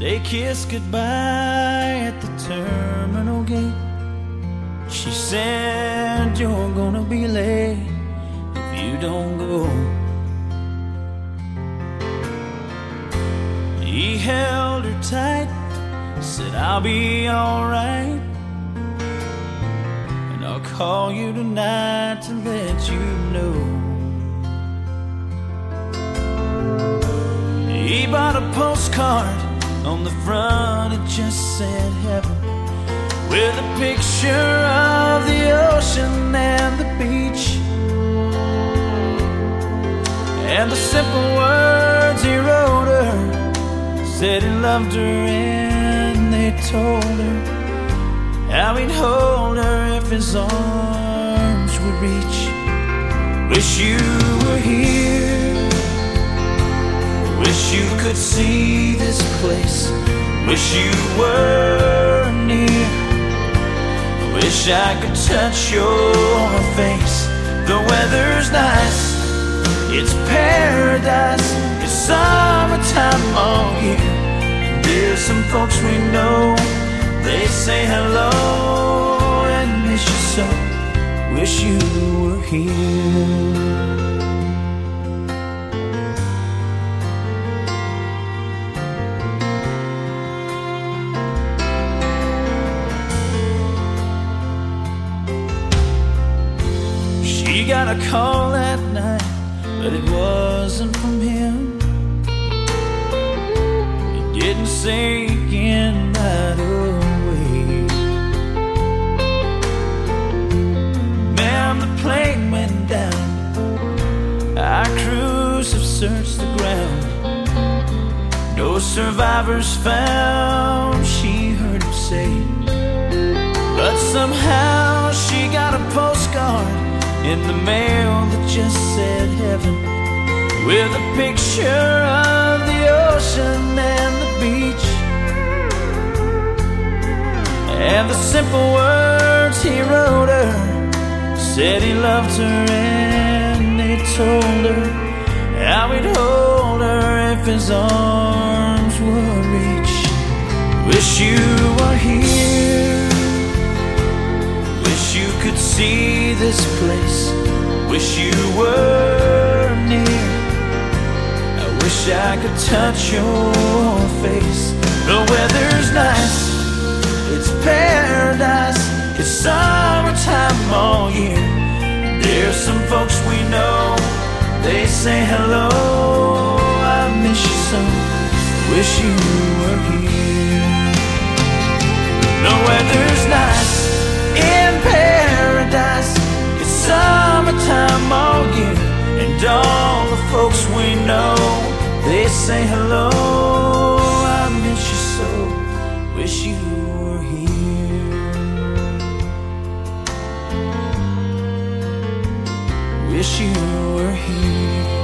They kiss goodbye at the terminal gate. She said, You're gonna be late if you don't go. He held her tight, said, I'll be alright. And I'll call you tonight to let you know. He bought a postcard on the front, it just said heaven. With a picture of the ocean and the beach. And the simple words he wrote her said he loved her, and they told her how he'd hold her if his arms would reach. Wish you were here. Could see this place. Wish you were near. Wish I could touch your face. The weather's nice. It's paradise. It's summertime all year. There's some folks we know. They say hello and miss you so. Wish you were here. She got a call that night, but it wasn't from him. It didn't sink in right away. Man, the plane went down. Our crews have searched the ground. No survivors found, she heard him say. But somehow she got a postcard in the mail that just said heaven with a picture of the ocean and the beach. And the simple words he wrote her said he loved her and they told her how he'd hold her if his arms would reach wish you this place. Wish you were near. I wish I could touch your face. The weather's nice. It's paradise. It's summertime all year. There's some folks we know. They say hello. I miss you so. Wish you were here. say hello. I miss you so. Wish you were here. Wish you were here.